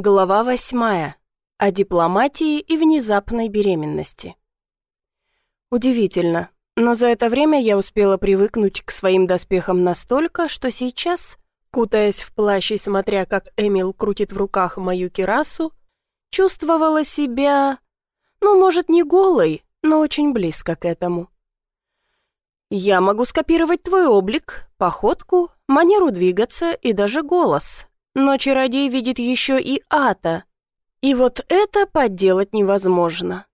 Глава восьмая. О дипломатии и внезапной беременности. Удивительно, но за это время я успела привыкнуть к своим доспехам настолько, что сейчас, кутаясь в плащ и смотря, как Эмил крутит в руках мою кирасу, чувствовала себя, ну, может, не голой, но очень близко к этому. Я могу скопировать твой облик, походку, манеру двигаться и даже голос, но чародей видит еще и ата. И вот это подделать невозможно.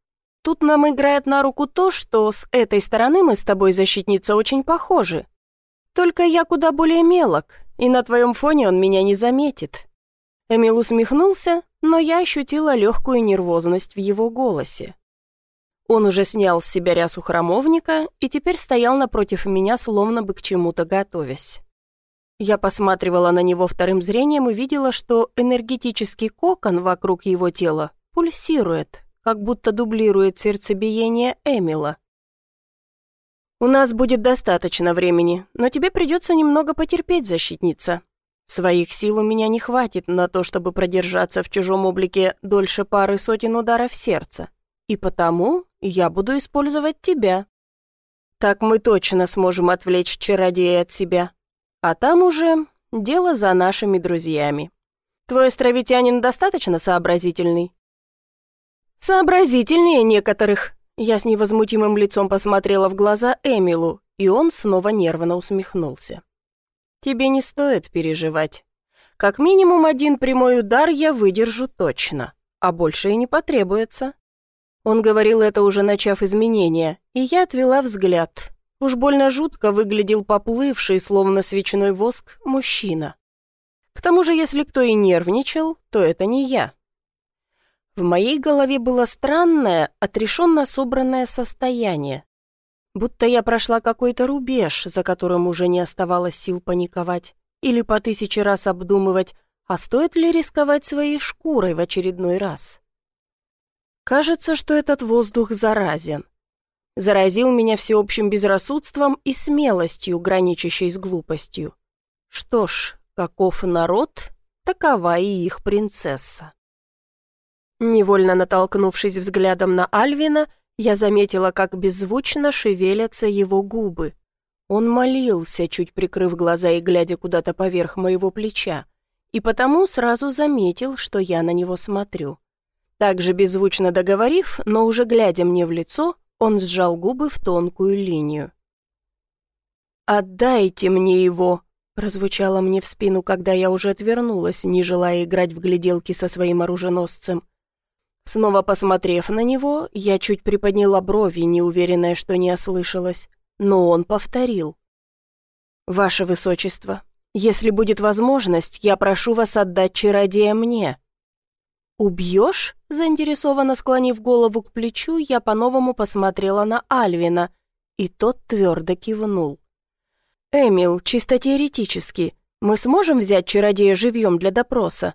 Тут нам играет на руку то, что с этой стороны мы с тобой, защитница, очень похожи. Только я куда более мелок, и на твоем фоне он меня не заметит». Эмил усмехнулся, но я ощутила легкую нервозность в его голосе. Он уже снял с себя рясу храмовника и теперь стоял напротив меня, словно бы к чему-то готовясь. Я посматривала на него вторым зрением и видела, что энергетический кокон вокруг его тела пульсирует, как будто дублирует сердцебиение Эмила. «У нас будет достаточно времени, но тебе придется немного потерпеть, защитница. Своих сил у меня не хватит на то, чтобы продержаться в чужом облике дольше пары сотен ударов сердца, и потому я буду использовать тебя. Так мы точно сможем отвлечь чародея от себя, а там уже дело за нашими друзьями. Твой островитянин достаточно сообразительный?» «Сообразительнее некоторых», я с невозмутимым лицом посмотрела в глаза Эмилу, и он снова нервно усмехнулся. «Тебе не стоит переживать. Как минимум один прямой удар я выдержу точно, а больше и не потребуется». Он говорил это уже начав изменения, и я отвела взгляд, Уж больно жутко выглядел поплывший, словно свечной воск, мужчина. К тому же, если кто и нервничал, то это не я. В моей голове было странное, отрешенно собранное состояние. Будто я прошла какой-то рубеж, за которым уже не оставалось сил паниковать или по тысяче раз обдумывать, а стоит ли рисковать своей шкурой в очередной раз. Кажется, что этот воздух заразен заразил меня всеобщим безрассудством и смелостью, граничащей с глупостью. Что ж, каков народ, такова и их принцесса. Невольно натолкнувшись взглядом на Альвина, я заметила, как беззвучно шевелятся его губы. Он молился, чуть прикрыв глаза и глядя куда-то поверх моего плеча, и потому сразу заметил, что я на него смотрю. Также беззвучно договорив, но уже глядя мне в лицо, он сжал губы в тонкую линию. «Отдайте мне его!» прозвучало мне в спину, когда я уже отвернулась, не желая играть в гляделки со своим оруженосцем. Снова посмотрев на него, я чуть приподняла брови, неуверенная, что не ослышалась, но он повторил. «Ваше Высочество, если будет возможность, я прошу вас отдать чародея мне». «Убьешь?» Заинтересованно склонив голову к плечу, я по-новому посмотрела на Альвина, и тот твердо кивнул. «Эмил, чисто теоретически, мы сможем взять чародея живьем для допроса?»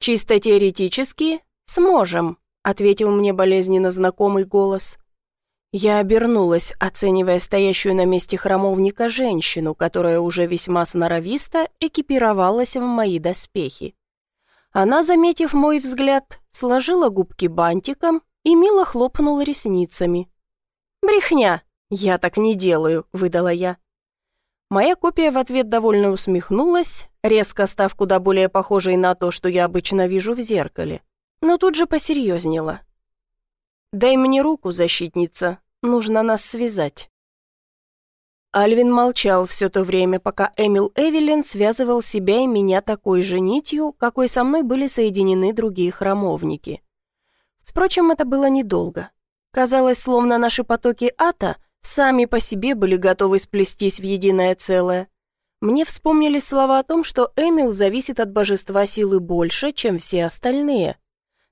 «Чисто теоретически сможем», — ответил мне болезненно знакомый голос. Я обернулась, оценивая стоящую на месте храмовника женщину, которая уже весьма сноровисто экипировалась в мои доспехи. Она, заметив мой взгляд, сложила губки бантиком и мило хлопнула ресницами. «Брехня! Я так не делаю», — выдала я. Моя копия в ответ довольно усмехнулась, резко став куда более похожей на то, что я обычно вижу в зеркале, но тут же посерьезнела. «Дай мне руку, защитница, нужно нас связать». Альвин молчал все то время, пока Эмил Эвелин связывал себя и меня такой же нитью, какой со мной были соединены другие храмовники. Впрочем, это было недолго. Казалось, словно наши потоки ата сами по себе были готовы сплестись в единое целое. Мне вспомнились слова о том, что Эмил зависит от божества силы больше, чем все остальные.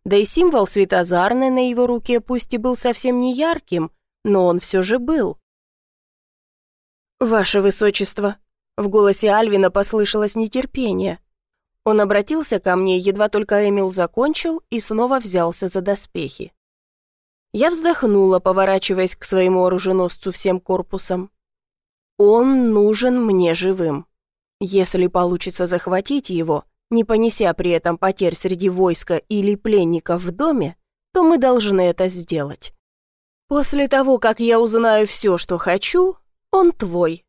Да и символ светозарный на его руке пусть и был совсем не ярким, но он все же был. «Ваше Высочество!» В голосе Альвина послышалось нетерпение. Он обратился ко мне, едва только Эмил закончил, и снова взялся за доспехи. Я вздохнула, поворачиваясь к своему оруженосцу всем корпусом. «Он нужен мне живым. Если получится захватить его, не понеся при этом потерь среди войска или пленников в доме, то мы должны это сделать. После того, как я узнаю все, что хочу, он твой».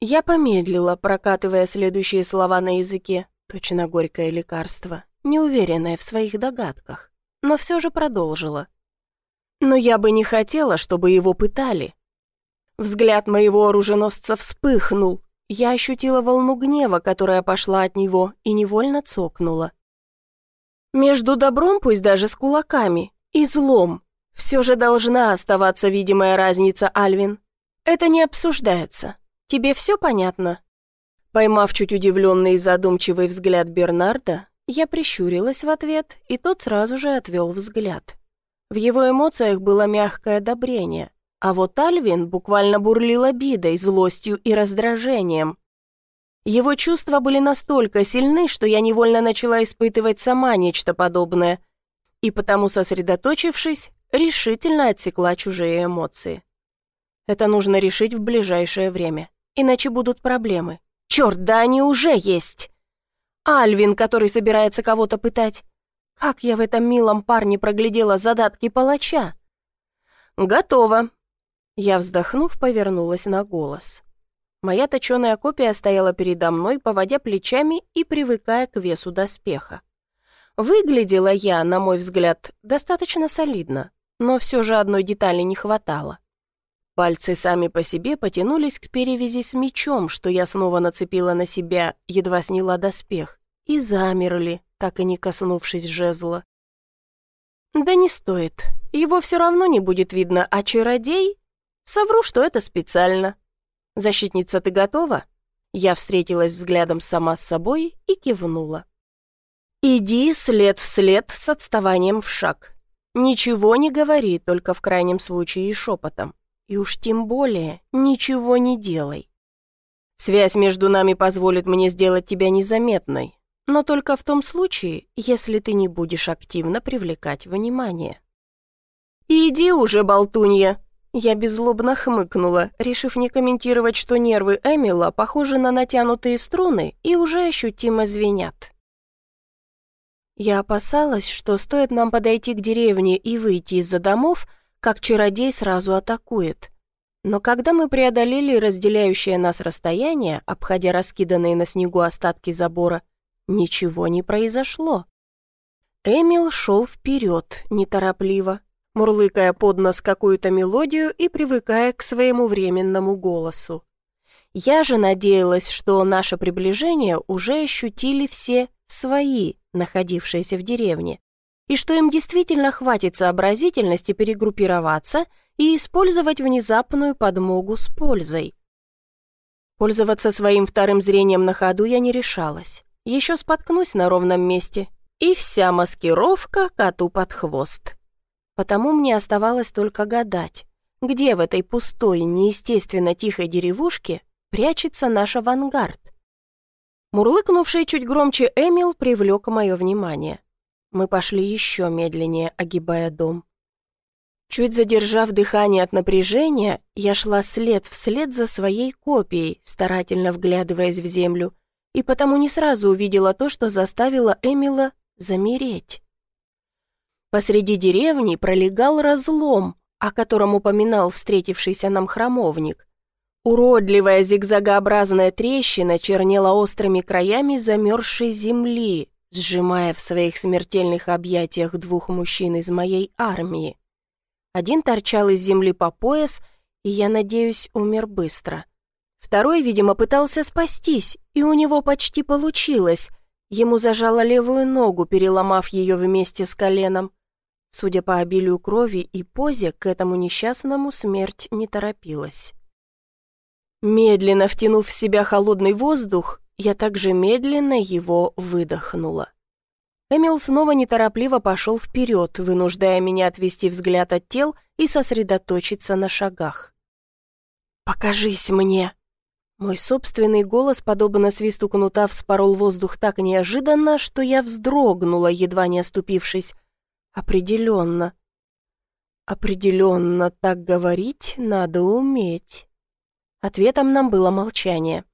Я помедлила, прокатывая следующие слова на языке, точно горькое лекарство, неуверенная в своих догадках, но все же продолжила. «Но я бы не хотела, чтобы его пытали». Взгляд моего оруженосца вспыхнул, я ощутила волну гнева, которая пошла от него, и невольно цокнула. Между добром, пусть даже с кулаками, и злом, все же должна оставаться видимая разница, Альвин. Это не обсуждается. Тебе все понятно?» Поймав чуть удивленный и задумчивый взгляд Бернарда, я прищурилась в ответ, и тот сразу же отвел взгляд. В его эмоциях было мягкое одобрение, а вот Альвин буквально бурлил обидой, злостью и раздражением. Его чувства были настолько сильны, что я невольно начала испытывать сама нечто подобное, и потому, сосредоточившись, решительно отсекла чужие эмоции. Это нужно решить в ближайшее время, иначе будут проблемы. Черт, да они уже есть! Альвин, который собирается кого-то пытать. Как я в этом милом парне проглядела задатки палача? Готово. Я, вздохнув, повернулась на голос. Моя точеная копия стояла передо мной, поводя плечами и привыкая к весу доспеха. Выглядела я, на мой взгляд, достаточно солидно, но все же одной детали не хватало. Пальцы сами по себе потянулись к перевязи с мечом, что я снова нацепила на себя, едва сняла доспех, и замерли, так и не коснувшись жезла. «Да не стоит, его все равно не будет видно, а чародей...» «Совру, что это специально. Защитница, ты готова?» Я встретилась взглядом сама с собой и кивнула. «Иди след в след с отставанием в шаг. Ничего не говори, только в крайнем случае и шепотом. И уж тем более ничего не делай. Связь между нами позволит мне сделать тебя незаметной, но только в том случае, если ты не будешь активно привлекать внимание. «Иди уже, болтунья!» Я беззлобно хмыкнула, решив не комментировать, что нервы Эмила похожи на натянутые струны и уже ощутимо звенят. Я опасалась, что стоит нам подойти к деревне и выйти из-за домов – как чародей сразу атакует. Но когда мы преодолели разделяющее нас расстояние, обходя раскиданные на снегу остатки забора, ничего не произошло. Эмил шел вперед, неторопливо, мурлыкая под нос какую-то мелодию и привыкая к своему временному голосу. Я же надеялась, что наше приближение уже ощутили все свои, находившиеся в деревне, и что им действительно хватит сообразительности перегруппироваться и использовать внезапную подмогу с пользой. Пользоваться своим вторым зрением на ходу я не решалась. Еще споткнусь на ровном месте, и вся маскировка коту под хвост. Потому мне оставалось только гадать, где в этой пустой, неестественно тихой деревушке прячется наш авангард. Мурлыкнувший чуть громче Эмил привлек мое внимание. Мы пошли еще медленнее, огибая дом. Чуть задержав дыхание от напряжения, я шла след вслед за своей копией, старательно вглядываясь в землю, и потому не сразу увидела то, что заставило Эмила замереть. Посреди деревни пролегал разлом, о котором упоминал встретившийся нам храмовник. Уродливая зигзагообразная трещина чернела острыми краями замерзшей земли, сжимая в своих смертельных объятиях двух мужчин из моей армии. Один торчал из земли по пояс, и, я надеюсь, умер быстро. Второй, видимо, пытался спастись, и у него почти получилось. Ему зажало левую ногу, переломав ее вместе с коленом. Судя по обилию крови и позе, к этому несчастному смерть не торопилась. Медленно втянув в себя холодный воздух, я также медленно его выдохнула. Эмил снова неторопливо пошел вперед, вынуждая меня отвести взгляд от тел и сосредоточиться на шагах. «Покажись мне!» Мой собственный голос, подобно свисту кнута, вспорол воздух так неожиданно, что я вздрогнула, едва не оступившись. «Определенно. Определенно, так говорить надо уметь». Ответом нам было молчание.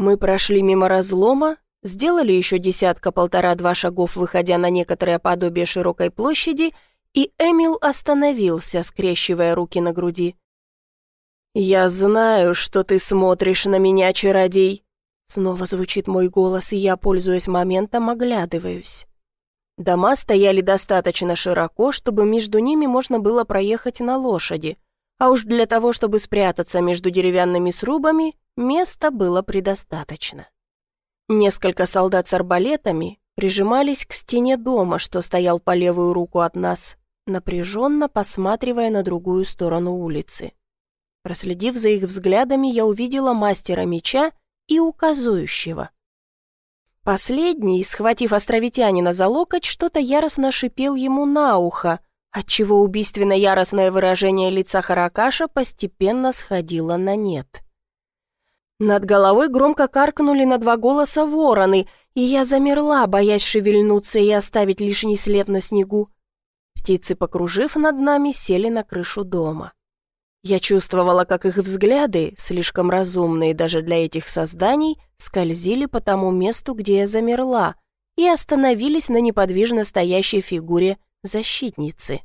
Мы прошли мимо разлома, сделали еще десятка-полтора-два шагов, выходя на некоторое подобие широкой площади, и Эмил остановился, скрещивая руки на груди. «Я знаю, что ты смотришь на меня, чародей!» Снова звучит мой голос, и я, пользуясь моментом, оглядываюсь. Дома стояли достаточно широко, чтобы между ними можно было проехать на лошади, а уж для того, чтобы спрятаться между деревянными срубами, места было предостаточно. Несколько солдат с арбалетами прижимались к стене дома, что стоял по левую руку от нас, напряженно посматривая на другую сторону улицы. Проследив за их взглядами, я увидела мастера меча и указующего. Последний, схватив островитянина за локоть, что-то яростно шипел ему на ухо, отчего убийственно-яростное выражение лица Харакаша постепенно сходило на нет. Над головой громко каркнули на два голоса вороны, и я замерла, боясь шевельнуться и оставить лишний след на снегу. Птицы, покружив над нами, сели на крышу дома. Я чувствовала, как их взгляды, слишком разумные даже для этих созданий, скользили по тому месту, где я замерла, и остановились на неподвижно стоящей фигуре защитницы.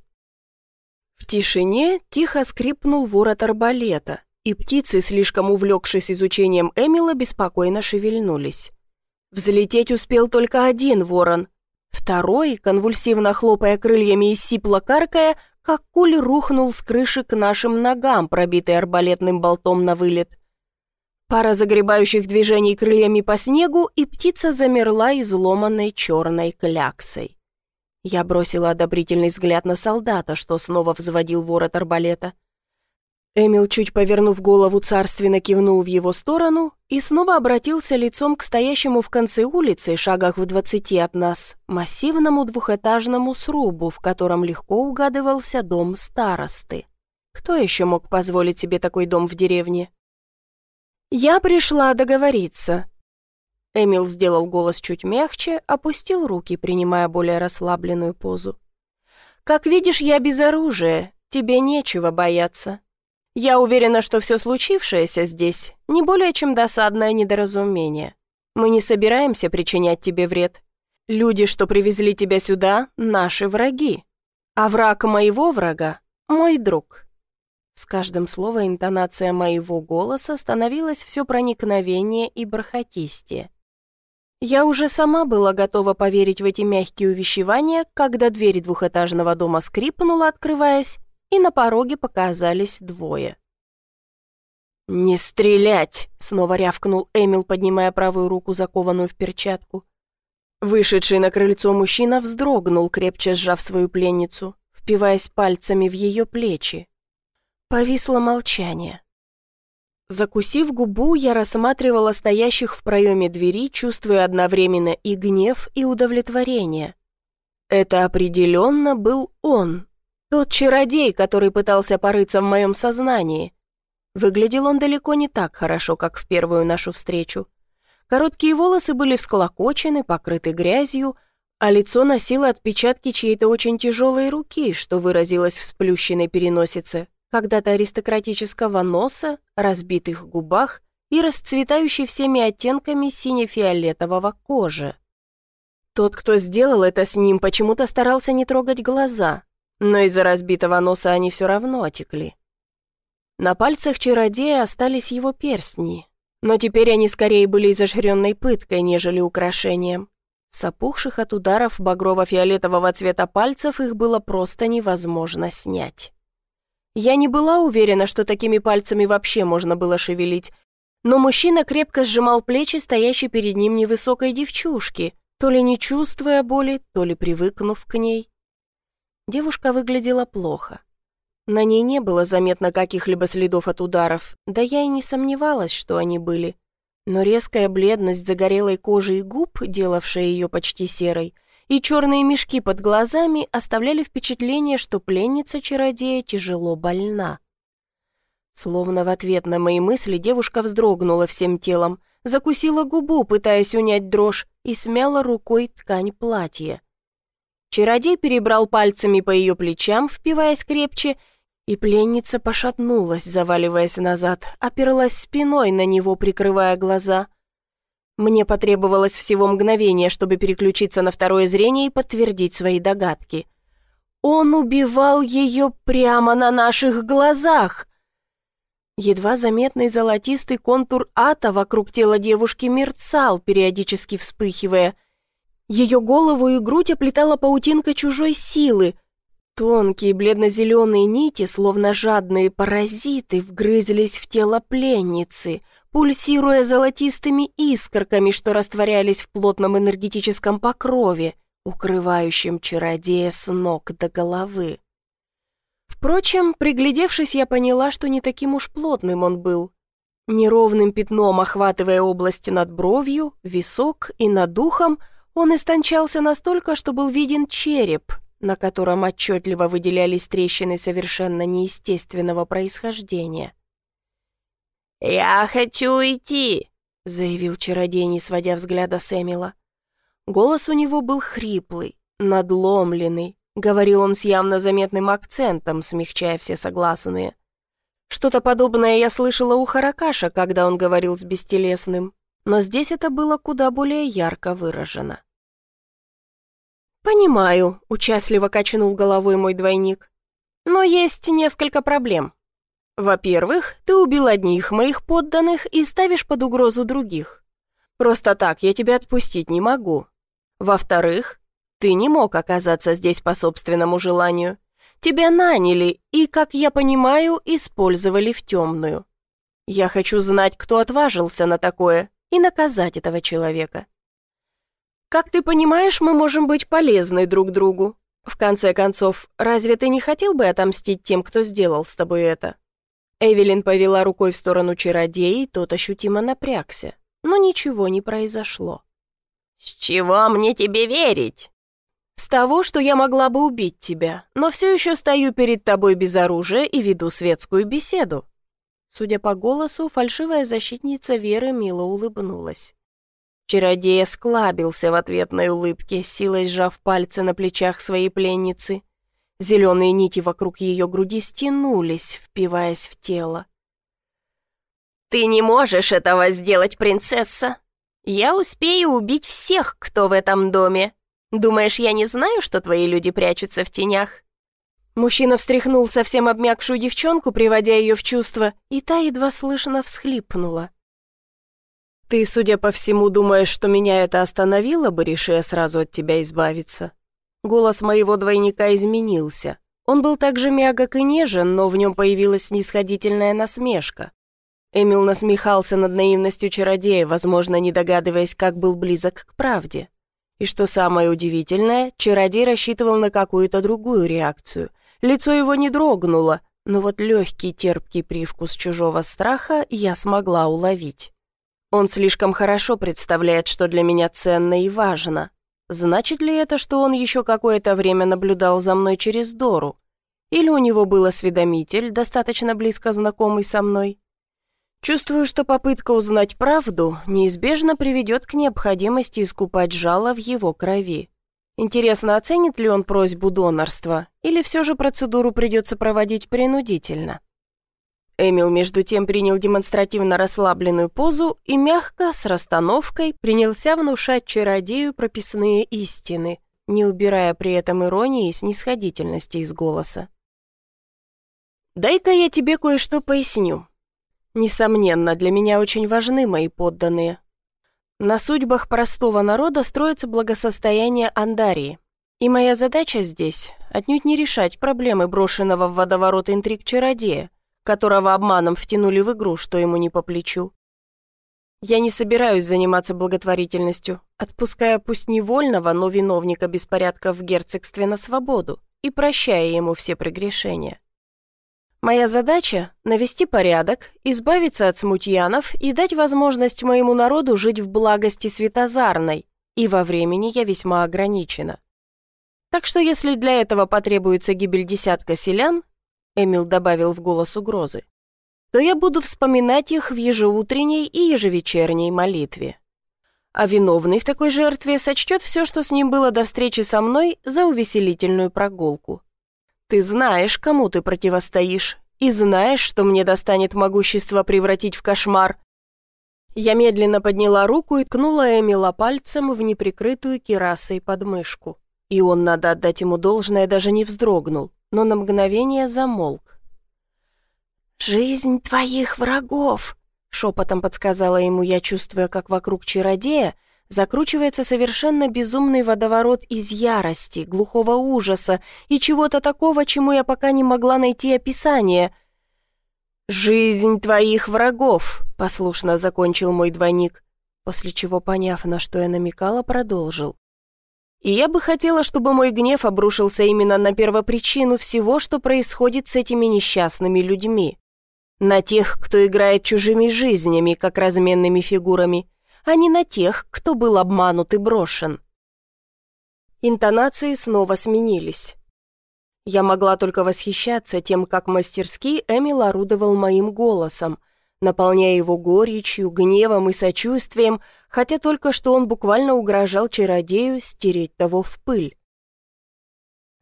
В тишине тихо скрипнул ворот арбалета, и птицы, слишком увлекшись изучением Эмила, беспокойно шевельнулись. Взлететь успел только один ворон. Второй, конвульсивно хлопая крыльями и сипло каркая, как куль рухнул с крыши к нашим ногам, пробитый арбалетным болтом на вылет. Пара загребающих движений крыльями по снегу, и птица замерла изломанной черной кляксой. Я бросила одобрительный взгляд на солдата, что снова взводил ворот арбалета. Эмил, чуть повернув голову, царственно кивнул в его сторону и снова обратился лицом к стоящему в конце улицы, шагах в двадцати от нас, массивному двухэтажному срубу, в котором легко угадывался дом старосты. Кто еще мог позволить себе такой дом в деревне? «Я пришла договориться». Эмил сделал голос чуть мягче, опустил руки, принимая более расслабленную позу. «Как видишь, я без оружия, тебе нечего бояться. Я уверена, что все случившееся здесь не более чем досадное недоразумение. Мы не собираемся причинять тебе вред. Люди, что привезли тебя сюда, наши враги. А враг моего врага — мой друг». С каждым словом интонация моего голоса становилась все проникновение и бархатистее. Я уже сама была готова поверить в эти мягкие увещевания, когда дверь двухэтажного дома скрипнула, открываясь, и на пороге показались двое. «Не стрелять!» — снова рявкнул Эмил, поднимая правую руку, закованную в перчатку. Вышедший на крыльцо мужчина вздрогнул, крепче сжав свою пленницу, впиваясь пальцами в ее плечи. Повисло молчание. Закусив губу, я рассматривала стоящих в проеме двери, чувствуя одновременно и гнев, и удовлетворение. Это определенно был он, тот чародей, который пытался порыться в моем сознании. Выглядел он далеко не так хорошо, как в первую нашу встречу. Короткие волосы были всколокочены, покрыты грязью, а лицо носило отпечатки чьей-то очень тяжелой руки, что выразилось в сплющенной переносице, когда-то аристократического носа, разбитых губах и расцветающей всеми оттенками сине-фиолетового кожи. Тот, кто сделал это с ним, почему-то старался не трогать глаза, но из-за разбитого носа они все равно отекли. На пальцах чародея остались его перстни, но теперь они скорее были изожренной пыткой, нежели украшением. С опухших от ударов багрово-фиолетового цвета пальцев их было просто невозможно снять. Я не была уверена, что такими пальцами вообще можно было шевелить, но мужчина крепко сжимал плечи стоящей перед ним невысокой девчушки, то ли не чувствуя боли, то ли привыкнув к ней. Девушка выглядела плохо. На ней не было заметно каких-либо следов от ударов, да я и не сомневалась, что они были. Но резкая бледность загорелой кожи и губ, делавшая ее почти серой, и черные мешки под глазами оставляли впечатление, что пленница чародея тяжело больна. Словно в ответ на мои мысли девушка вздрогнула всем телом, закусила губу, пытаясь унять дрожь, и смяла рукой ткань платья. Чародей перебрал пальцами по ее плечам, впиваясь крепче, и пленница пошатнулась, заваливаясь назад, оперлась спиной на него, прикрывая глаза. Мне потребовалось всего мгновение, чтобы переключиться на второе зрение и подтвердить свои догадки. Он убивал ее прямо на наших глазах. Едва заметный золотистый контур ата вокруг тела девушки мерцал, периодически вспыхивая. Ее голову и грудь оплетала паутинка чужой силы. Тонкие бледно-зеленые нити, словно жадные паразиты, вгрызлись в тело пленницы — пульсируя золотистыми искорками, что растворялись в плотном энергетическом покрове, укрывающем чародея с ног до головы. Впрочем, приглядевшись, я поняла, что не таким уж плотным он был. Неровным пятном охватывая области над бровью, висок и над духом, он истончался настолько, что был виден череп, на котором отчетливо выделялись трещины совершенно неестественного происхождения. «Я хочу уйти», — заявил чародей, не сводя взгляда с Эмила. Голос у него был хриплый, надломленный. Говорил он с явно заметным акцентом, смягчая все согласные. Что-то подобное я слышала у Харакаша, когда он говорил с бестелесным, но здесь это было куда более ярко выражено. «Понимаю», — участливо качнул головой мой двойник. «Но есть несколько проблем. Во-первых, ты убил одних моих подданных и ставишь под угрозу других. Просто так я тебя отпустить не могу. Во-вторых, ты не мог оказаться здесь по собственному желанию. Тебя наняли и, как я понимаю, использовали в темную. Я хочу знать, кто отважился на такое, и наказать этого человека. Как ты понимаешь, мы можем быть полезны друг другу. В конце концов, разве ты не хотел бы отомстить тем, кто сделал с тобой это?» Эвелин повела рукой в сторону чародея, тот ощутимо напрягся, но ничего не произошло. «С чего мне тебе верить?» «С того, что я могла бы убить тебя, но все еще стою перед тобой без оружия и веду светскую беседу». Судя по голосу, фальшивая защитница Веры мило улыбнулась. Чародей склабился в ответной улыбке, силой сжав пальцы на плечах своей пленницы. Зеленые нити вокруг ее груди стянулись, впиваясь в тело. «Ты не можешь этого сделать, принцесса! Я успею убить всех, кто в этом доме. Думаешь, я не знаю, что твои люди прячутся в тенях?» Мужчина встряхнул совсем обмякшую девчонку, приводя ее в чувство, и та едва слышно всхлипнула. «Ты, судя по всему, думаешь, что меня это остановило бы, решая сразу от тебя избавиться?» Голос моего двойника изменился. Он был так же мягок и нежен, но в нем появилась снисходительная насмешка. Эмил насмехался над наивностью чародея, возможно, не догадываясь, как был близок к правде. И что самое удивительное, чародей рассчитывал на какую-то другую реакцию. Лицо его не дрогнуло, но вот легкий терпкий привкус чужого страха я смогла уловить. Он слишком хорошо представляет, что для меня ценно и важно, Значит ли это, что он еще какое-то время наблюдал за мной через Дору? Или у него был осведомитель, достаточно близко знакомый со мной? Чувствую, что попытка узнать правду неизбежно приведет к необходимости искупать жало в его крови. Интересно, оценит ли он просьбу донорства, или все же процедуру придется проводить принудительно? Эмил, между тем, принял демонстративно расслабленную позу и мягко, с расстановкой, принялся внушать чародею прописные истины, не убирая при этом иронии и снисходительности из голоса. «Дай-ка я тебе кое-что поясню. Несомненно, для меня очень важны мои подданные. На судьбах простого народа строится благосостояние Андарии, и моя задача здесь — отнюдь не решать проблемы брошенного в водоворот интриг чародея, которого обманом втянули в игру, что ему не по плечу. Я не собираюсь заниматься благотворительностью, отпуская пусть невольного, но виновника беспорядка в герцогстве на свободу и прощая ему все прегрешения. Моя задача — навести порядок, избавиться от смутьянов и дать возможность моему народу жить в благости светозарной, и во времени я весьма ограничена. Так что если для этого потребуется гибель десятка селян, Эмил добавил в голос угрозы, то я буду вспоминать их в ежеутренней и ежевечерней молитве. А виновный в такой жертве сочтет все, что с ним было до встречи со мной, за увеселительную прогулку. Ты знаешь, кому ты противостоишь, и знаешь, что мне достанет могущество превратить в кошмар. Я медленно подняла руку и ткнула Эмила пальцем в неприкрытую кирасой подмышку. И он, надо отдать ему должное, даже не вздрогнул, но на мгновение замолк. «Жизнь твоих врагов!» — шепотом подсказала ему я, чувствуя, как вокруг чародея закручивается совершенно безумный водоворот из ярости, глухого ужаса и чего-то такого, чему я пока не могла найти описание. «Жизнь твоих врагов!» — послушно закончил мой двойник, после чего, поняв, на что я намекала, продолжил. И я бы хотела, чтобы мой гнев обрушился именно на первопричину всего, что происходит с этими несчастными людьми. На тех, кто играет чужими жизнями, как разменными фигурами, а не на тех, кто был обманут и брошен. Интонации снова сменились. Я могла только восхищаться тем, как мастерски Эмил орудовал моим голосом, наполняя его горечью, гневом и сочувствием, хотя только что он буквально угрожал чародею стереть того в пыль.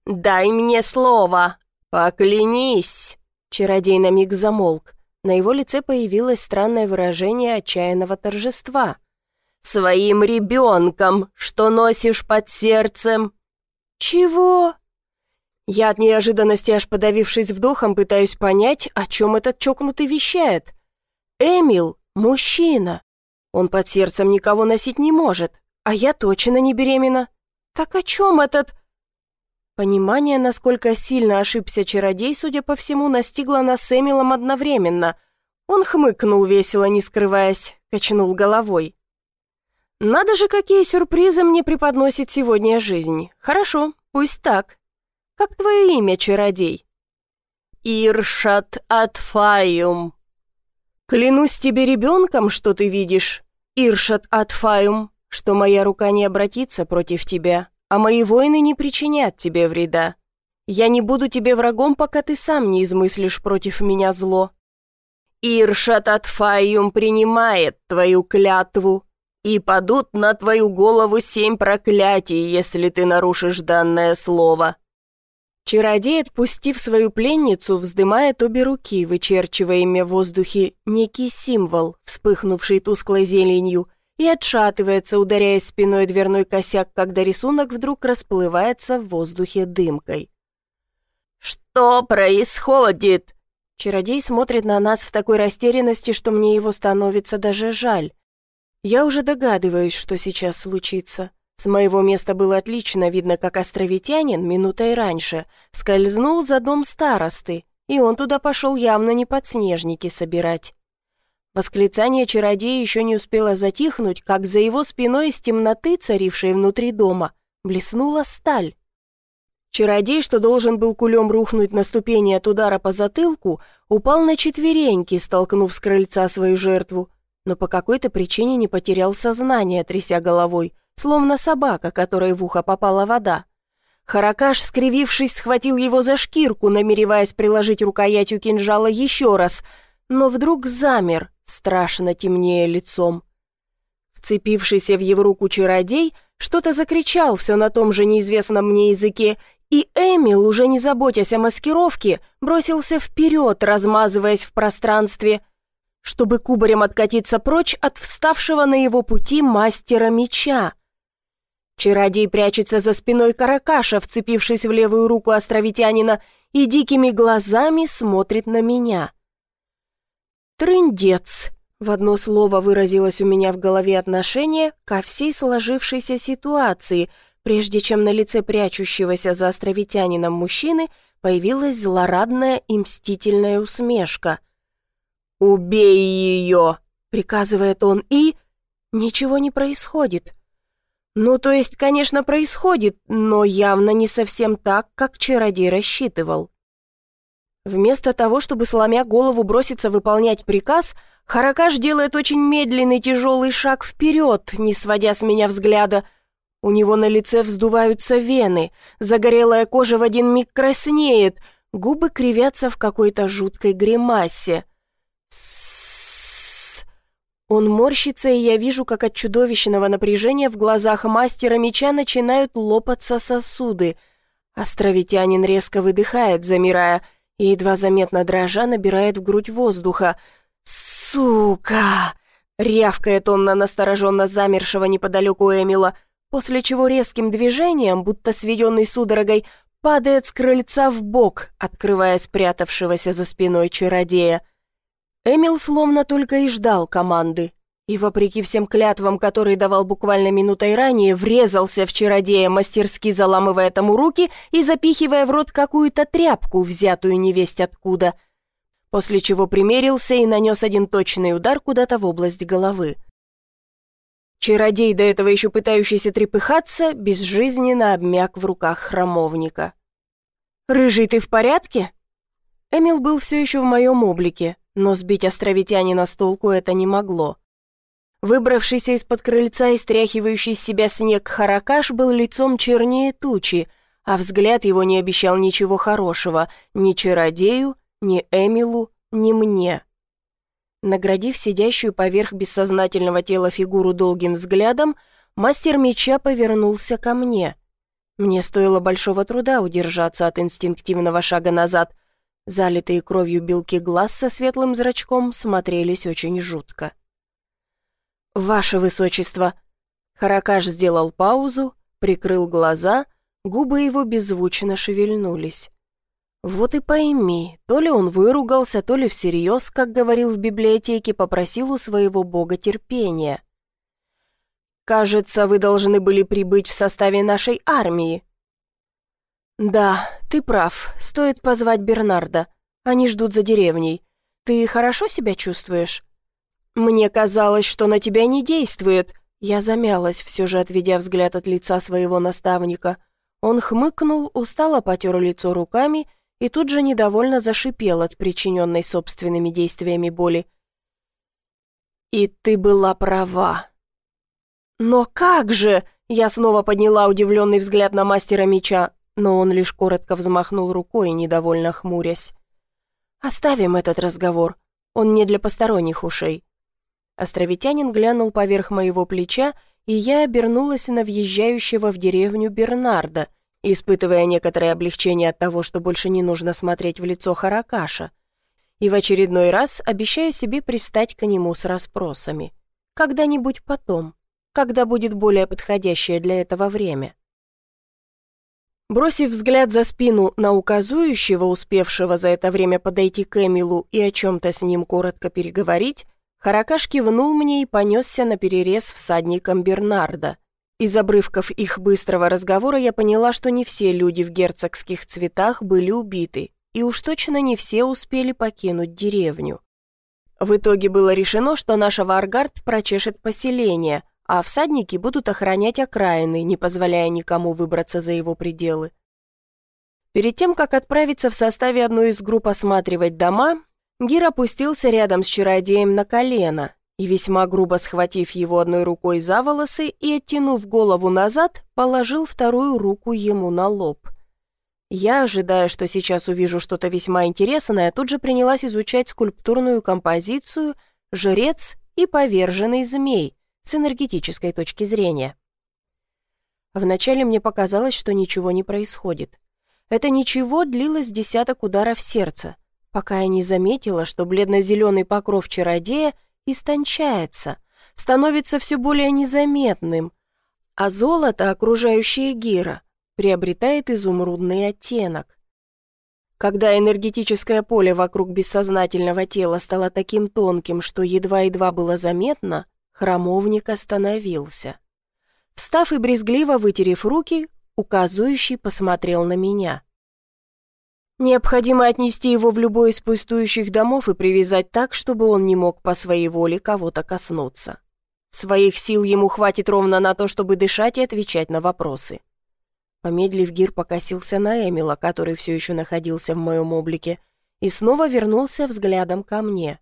«Дай мне слово! Поклянись!» Чародей на миг замолк. На его лице появилось странное выражение отчаянного торжества. «Своим ребенком, что носишь под сердцем!» «Чего?» Я от неожиданности, аж подавившись вдохом, пытаюсь понять, о чем этот чокнутый вещает. Эмил – мужчина. Он под сердцем никого носить не может, а я точно не беременна. Так о чем этот... Понимание, насколько сильно ошибся чародей, судя по всему, настигло нас с Эмилом одновременно. Он хмыкнул весело, не скрываясь, качнул головой. «Надо же, какие сюрпризы мне преподносит сегодня жизнь. Хорошо, пусть так. Как твое имя, чародей?» «Иршат Атфаюм», Клянусь тебе ребенком, что ты видишь, Иршат Атфаюм, что моя рука не обратится против тебя, а мои воины не причинят тебе вреда. Я не буду тебе врагом, пока ты сам не измыслишь против меня зло. Иршат Атфаюм принимает твою клятву, и падут на твою голову семь проклятий, если ты нарушишь данное слово. Чародей, отпустив свою пленницу, вздымает обе руки, вычерчивая ими в воздухе некий символ, вспыхнувший тусклой зеленью, и отшатывается, ударяя спиной дверной косяк, когда рисунок вдруг расплывается в воздухе дымкой. «Что происходит?» Чародей смотрит на нас в такой растерянности, что мне его становится даже жаль. Я уже догадываюсь, что сейчас случится. С моего места было отлично видно, как островитянин, минутой раньше, скользнул за дом старосты, и он туда пошел явно не подснежники собирать. Восклицание чародея еще не успело затихнуть, как за его спиной из темноты, царившей внутри дома, блеснула сталь. Чародей, что должен был кулем рухнуть на ступени от удара по затылку, упал на четвереньки, столкнув с крыльца свою жертву, но по какой-то причине не потерял сознание, тряся головой, словно собака, которой в ухо попала вода. Харакаш, скривившись, схватил его за шкирку, намереваясь приложить рукоятью кинжала еще раз, но вдруг замер, страшно темнее лицом. Вцепившийся в его руку чародей что-то закричал все на том же неизвестном мне языке, и Эмил, уже не заботясь о маскировке, бросился вперед, размазываясь в пространстве, чтобы кубарем откатиться прочь от вставшего на его пути мастера меча. Чародей прячется за спиной каракаша, вцепившись в левую руку островитянина, и дикими глазами смотрит на меня. «Трындец!» — в одно слово выразилось у меня в голове отношение ко всей сложившейся ситуации, прежде чем на лице прячущегося за островитянином мужчины появилась злорадная и мстительная усмешка. «Убей ее!» — приказывает он, и... Ничего не происходит. Ну, то есть, конечно, происходит, но явно не совсем так, как чародей рассчитывал. Вместо того, чтобы, сломя голову, броситься выполнять приказ, Харакаш делает очень медленный тяжелый шаг вперед, не сводя с меня взгляда. У него на лице вздуваются вены, загорелая кожа в один миг краснеет, губы кривятся в какой-то жуткой гримасе. Он морщится, и я вижу, как от чудовищного напряжения в глазах мастера меча начинают лопаться сосуды. Островитянин резко выдыхает, замирая, и едва заметно дрожа набирает в грудь воздуха. «Сука! Рявкает он на настороженно замершего неподалеку Эмила, после чего резким движением, будто сведенный судорогой, падает с крыльца в бок, открывая спрятавшегося за спиной чародея. Эмил словно только и ждал команды, и, вопреки всем клятвам, которые давал буквально минутой ранее, врезался в чародея, мастерски заламывая тому руки и запихивая в рот какую-то тряпку, взятую невесть откуда, после чего примерился и нанес один точный удар куда-то в область головы. Чародей, до этого еще пытающийся трепыхаться, безжизненно обмяк в руках храмовника. «Рыжий, ты в порядке?» Эмил был все еще в моем облике, но сбить островитянина с толку это не могло. Выбравшийся из-под крыльца и стряхивающий с себя снег Харакаш был лицом чернее тучи, а взгляд его не обещал ничего хорошего ни чародею, ни Эмилу, ни мне. Наградив сидящую поверх бессознательного тела фигуру долгим взглядом, мастер меча повернулся ко мне. Мне стоило большого труда удержаться от инстинктивного шага назад. Залитые кровью белки глаз со светлым зрачком смотрелись очень жутко. «Ваше высочество!» Харакаш сделал паузу, прикрыл глаза, губы его беззвучно шевельнулись. Вот и пойми, то ли он выругался, то ли всерьез, как говорил в библиотеке, попросил у своего бога терпения. «Кажется, вы должны были прибыть в составе нашей армии». «Да, ты прав, стоит позвать Бернарда. Они ждут за деревней. Ты хорошо себя чувствуешь?» «Мне казалось, что на тебя не действует». Я замялась, все же отведя взгляд от лица своего наставника. Он хмыкнул, устало потер лицо руками и тут же недовольно зашипел от причиненной собственными действиями боли. «И ты была права». «Но как же?» Я снова подняла удивленный взгляд на мастера меча, но он лишь коротко взмахнул рукой, недовольно хмурясь. «Оставим этот разговор. Он не для посторонних ушей. Островитянин глянул поверх моего плеча, и я обернулась на въезжающего в деревню Бернарда, испытывая некоторое облегчение от того, что больше не нужно смотреть в лицо Харакаша, и в очередной раз обещая себе пристать к нему с расспросами. Когда-нибудь потом, когда будет более подходящее для этого время. Бросив взгляд за спину на указующего, успевшего за это время подойти к Эмилу и о чем-то с ним коротко переговорить, Харакаш кивнул мне и понесся на перерез всадникам Бернарда. Из обрывков их быстрого разговора я поняла, что не все люди в герцогских цветах были убиты, и уж точно не все успели покинуть деревню. В итоге было решено, что наш Варгард прочешет поселение, а всадники будут охранять окраины, не позволяя никому выбраться за его пределы. Перед тем, как отправиться в составе одной из групп осматривать дома, Гир опустился рядом с чародеем на колено и, весьма грубо схватив его одной рукой за волосы и оттянув голову назад, положил вторую руку ему на лоб. Я, ожидая, что сейчас увижу что-то весьма интересное, тут же принялась изучать скульптурную композицию «Жрец и поверженный змей» с энергетической точки зрения. Вначале мне показалось, что ничего не происходит. Это ничего длилось десяток ударов сердца, пока я не заметила, что бледно-зеленый покров чародея истончается, становится все более незаметным, а золото, окружающее Гира, приобретает изумрудный оттенок. Когда энергетическое поле вокруг бессознательного тела стало таким тонким, что едва-едва было заметно, храмовник остановился. Встав и брезгливо вытерев руки, указующий посмотрел на меня. Необходимо отнести его в любой из пустующих домов и привязать так, чтобы он не мог по своей воле кого-то коснуться. Своих сил ему хватит ровно на то, чтобы дышать и отвечать на вопросы. Помедлив, Гир покосился на Эмила, который все еще находился в моем облике, и снова вернулся взглядом ко мне.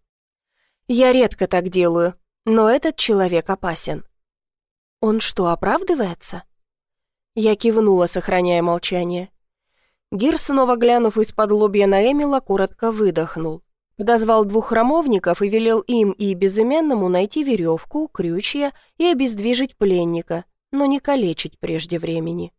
«Я редко так делаю, но этот человек опасен». «Он что, оправдывается?» Я кивнула, сохраняя молчание. Гир, снова глянув из-под лобья на Эмила, коротко выдохнул. Подозвал двух храмовников и велел им и безымянному найти веревку, крючья и обездвижить пленника, но не калечить прежде времени.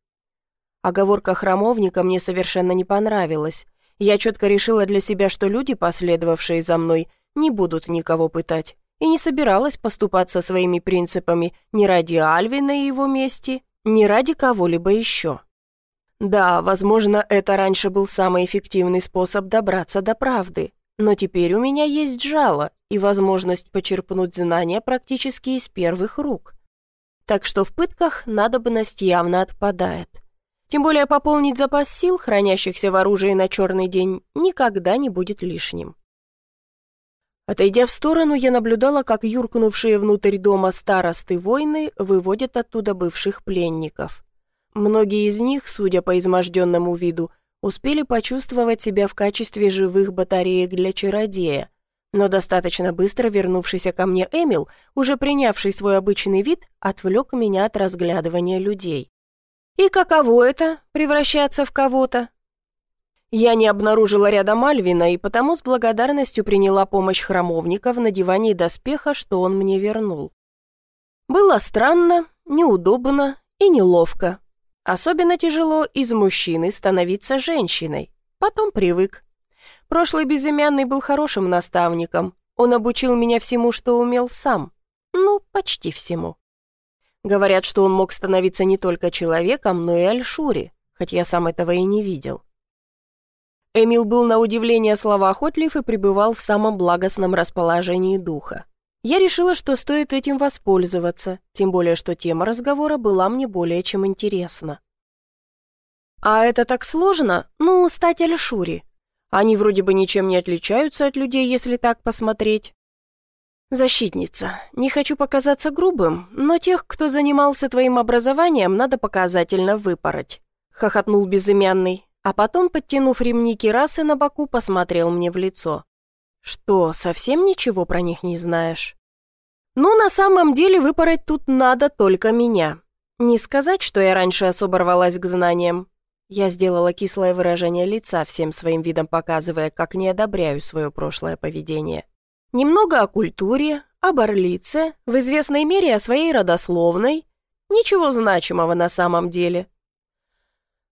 Оговорка храмовника мне совершенно не понравилась. Я четко решила для себя, что люди, последовавшие за мной, не будут никого пытать, и не собиралась поступаться своими принципами ни ради Альвина и его мести, ни ради кого-либо еще. Да, возможно, это раньше был самый эффективный способ добраться до правды, но теперь у меня есть жало и возможность почерпнуть знания практически из первых рук. Так что в пытках надобность явно отпадает. Тем более пополнить запас сил, хранящихся в оружии на черный день, никогда не будет лишним. Отойдя в сторону, я наблюдала, как юркнувшие внутрь дома старосты войны выводят оттуда бывших пленников. Многие из них, судя по изможденному виду, успели почувствовать себя в качестве живых батареек для чародея, но достаточно быстро вернувшийся ко мне Эмил, уже принявший свой обычный вид, отвлек меня от разглядывания людей. И каково это — превращаться в кого-то? Я не обнаружила рядом Альвина и потому с благодарностью приняла помощь храмовника в надевании доспеха, что он мне вернул. Было странно, неудобно и неловко. Особенно тяжело из мужчины становиться женщиной. Потом привык. Прошлый безымянный был хорошим наставником. Он обучил меня всему, что умел сам. Ну, почти всему. Говорят, что он мог становиться не только человеком, но и альшури, хоть я сам этого и не видел. Эмил был на удивление словоохотлив и пребывал в самом благостном расположении духа. Я решила, что стоит этим воспользоваться, тем более, что тема разговора была мне более чем интересна. «А это так сложно? Ну, стать Альшури. Они вроде бы ничем не отличаются от людей, если так посмотреть». «Защитница, не хочу показаться грубым, но тех, кто занимался твоим образованием, надо показательно выпороть», — хохотнул безымянный, а потом, подтянув ремни кирасы на боку, посмотрел мне в лицо. «Что, совсем ничего про них не знаешь?» «Ну, на самом деле выпороть тут надо только меня. Не сказать, что я раньше особо рвалась к знаниям». Я сделала кислое выражение лица, всем своим видом показывая, как не одобряю свое прошлое поведение. Немного о культуре, об орлице, в известной мере о своей родословной. Ничего значимого на самом деле.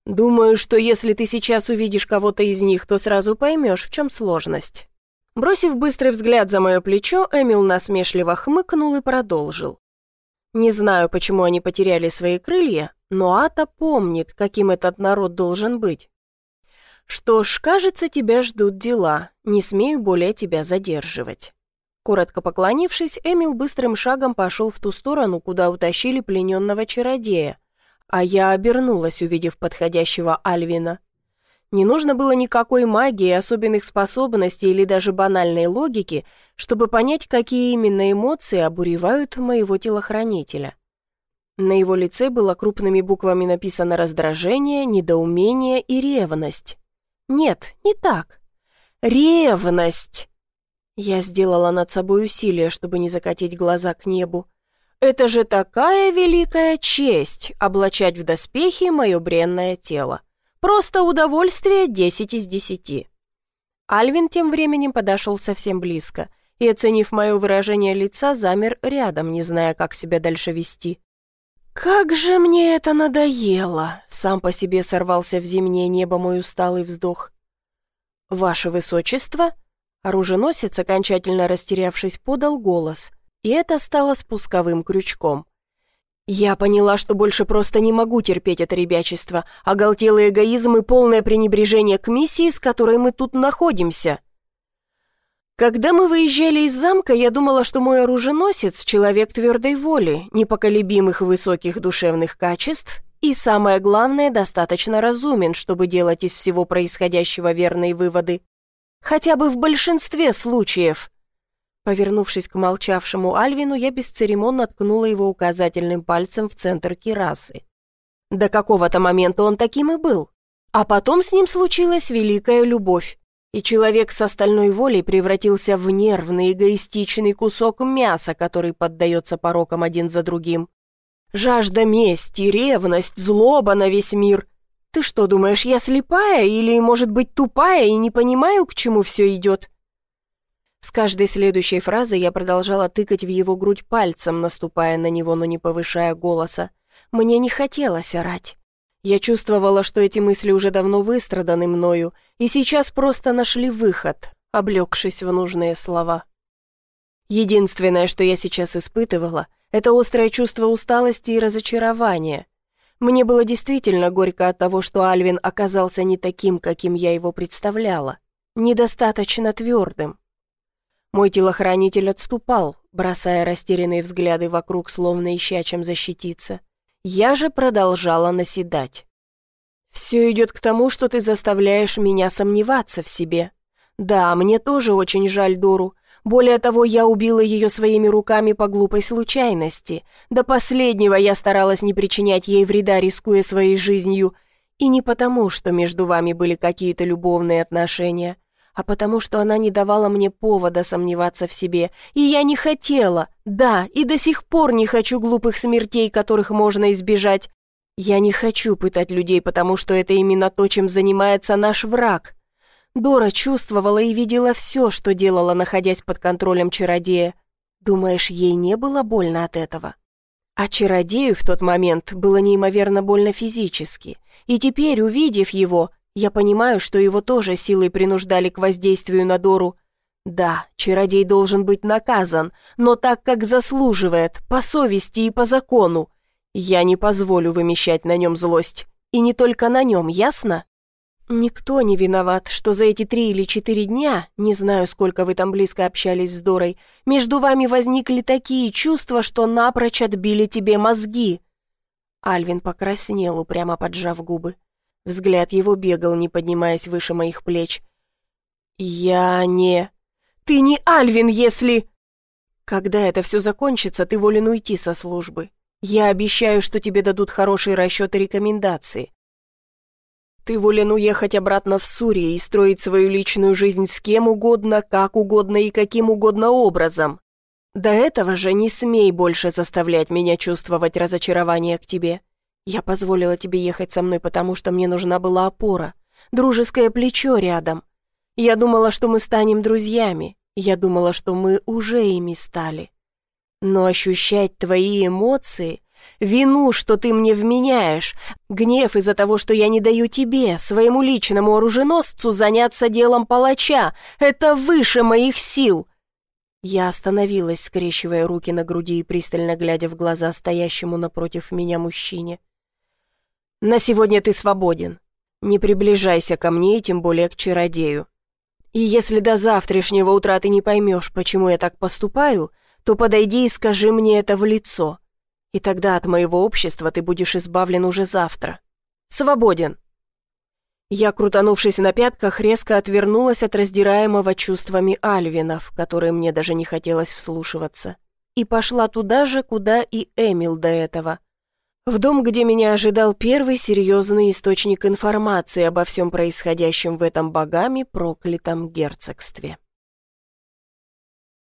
Думаю, что если ты сейчас увидишь кого-то из них, то сразу поймешь, в чем сложность. Бросив быстрый взгляд за мое плечо, Эмил насмешливо хмыкнул и продолжил. Не знаю, почему они потеряли свои крылья, но Ата помнит, каким этот народ должен быть. Что ж, кажется, тебя ждут дела, не смею более тебя задерживать. Коротко поклонившись, Эмил быстрым шагом пошел в ту сторону, куда утащили плененного чародея, а я обернулась, увидев подходящего Альвина. Не нужно было никакой магии, особенных способностей или даже банальной логики, чтобы понять, какие именно эмоции обуревают моего телохранителя. На его лице было крупными буквами написано раздражение, недоумение и ревность. Нет, не так. Ревность! Я сделала над собой усилие, чтобы не закатить глаза к небу. Это же такая великая честь — облачать в доспехи мое бренное тело. Просто удовольствие 10 из 10. Альвин тем временем подошел совсем близко и, оценив мое выражение лица, замер рядом, не зная, как себя дальше вести. «Как же мне это надоело!» — сам по себе сорвался в зимнее небо мой усталый вздох. «Ваше Высочество!» — оруженосец, окончательно растерявшись, подал голос, и это стало спусковым крючком. Я поняла, что больше просто не могу терпеть это ребячество, оголтелый эгоизм и полное пренебрежение к миссии, с которой мы тут находимся. Когда мы выезжали из замка, я думала, что мой оруженосец — человек твердой воли, непоколебимых высоких душевных качеств и, самое главное, достаточно разумен, чтобы делать из всего происходящего верные выводы. Хотя бы в большинстве случаев. Повернувшись к молчавшему Альвину, я бесцеремонно ткнула его указательным пальцем в центр кирасы. До какого-то момента он таким и был. А потом с ним случилась великая любовь, и человек с остальной волей превратился в нервный, эгоистичный кусок мяса, который поддается порокам один за другим. Жажда мести, ревность, злоба на весь мир. Ты что, думаешь, я слепая или, может быть, тупая и не понимаю, к чему все идет? С каждой следующей фразой я продолжала тыкать в его грудь пальцем, наступая на него, но не повышая голоса. Мне не хотелось орать. Я чувствовала, что эти мысли уже давно выстраданы мною, и сейчас просто нашли выход, облегшись в нужные слова. Единственное, что я сейчас испытывала, это острое чувство усталости и разочарования. Мне было действительно горько от того, что Альвин оказался не таким, каким я его представляла, недостаточно твердым. Мой телохранитель отступал, бросая растерянные взгляды вокруг, словно ища чем защититься. Я же продолжала наседать. «Все идет к тому, что ты заставляешь меня сомневаться в себе. Да, мне тоже очень жаль Дору, более того, я убила ее своими руками по глупой случайности. До последнего я старалась не причинять ей вреда, рискуя своей жизнью. И не потому, что между вами были какие-то любовные отношения, а потому, что она не давала мне повода сомневаться в себе. И я не хотела, да, и до сих пор не хочу глупых смертей, которых можно избежать. Я не хочу пытать людей, потому что это именно то, чем занимается наш враг, Дора чувствовала и видела все, что делала, находясь под контролем чародея. Думаешь, ей не было больно от этого? А чародею в тот момент было неимоверно больно физически. И теперь, увидев его, я понимаю, что его тоже силой принуждали к воздействию на Дору. Да, чародей должен быть наказан, но так, как заслуживает, по совести и по закону. Я не позволю вымещать на нем злость. И не только на нем, ясно? «Никто не виноват, что за эти три или четыре дня, не знаю, сколько вы там близко общались с Дорой, между вами возникли такие чувства, что напрочь отбили тебе мозги». Альвин покраснел, упрямо поджав губы. Взгляд его бегал, не поднимаясь выше моих плеч. «Я не...» «Ты не Альвин, если...» «Когда это все закончится, ты волен уйти со службы. Я обещаю, что тебе дадут хорошие расчеты и рекомендации. Ты волен уехать обратно в Сурии и строить свою личную жизнь с кем угодно, как угодно и каким угодно образом. До этого же не смей больше заставлять меня чувствовать разочарование к тебе. Я позволила тебе ехать со мной, потому что мне нужна была опора, дружеское плечо рядом. Я думала, что мы станем друзьями, я думала, что мы уже ими стали. Но ощущать твои эмоции Вину, что ты мне вменяешь, гнев из-за того, что я не даю тебе, своему личному оруженосцу, заняться делом палача. Это выше моих сил!» Я остановилась, скрещивая руки на груди и пристально глядя в глаза стоящему напротив меня мужчине. «На сегодня ты свободен. Не приближайся ко мне и тем более к чародею. И если до завтрашнего утра ты не поймешь, почему я так поступаю, то подойди и скажи мне это в лицо. И тогда от моего общества ты будешь избавлен уже завтра. Свободен!» Я, крутанувшись на пятках, резко отвернулась от раздираемого чувствами Альвина, в которые мне даже не хотелось вслушиваться, и пошла туда же, куда и Эмил до этого. В дом, где меня ожидал первый серьезный источник информации обо всем происходящем в этом богами проклятом герцогстве.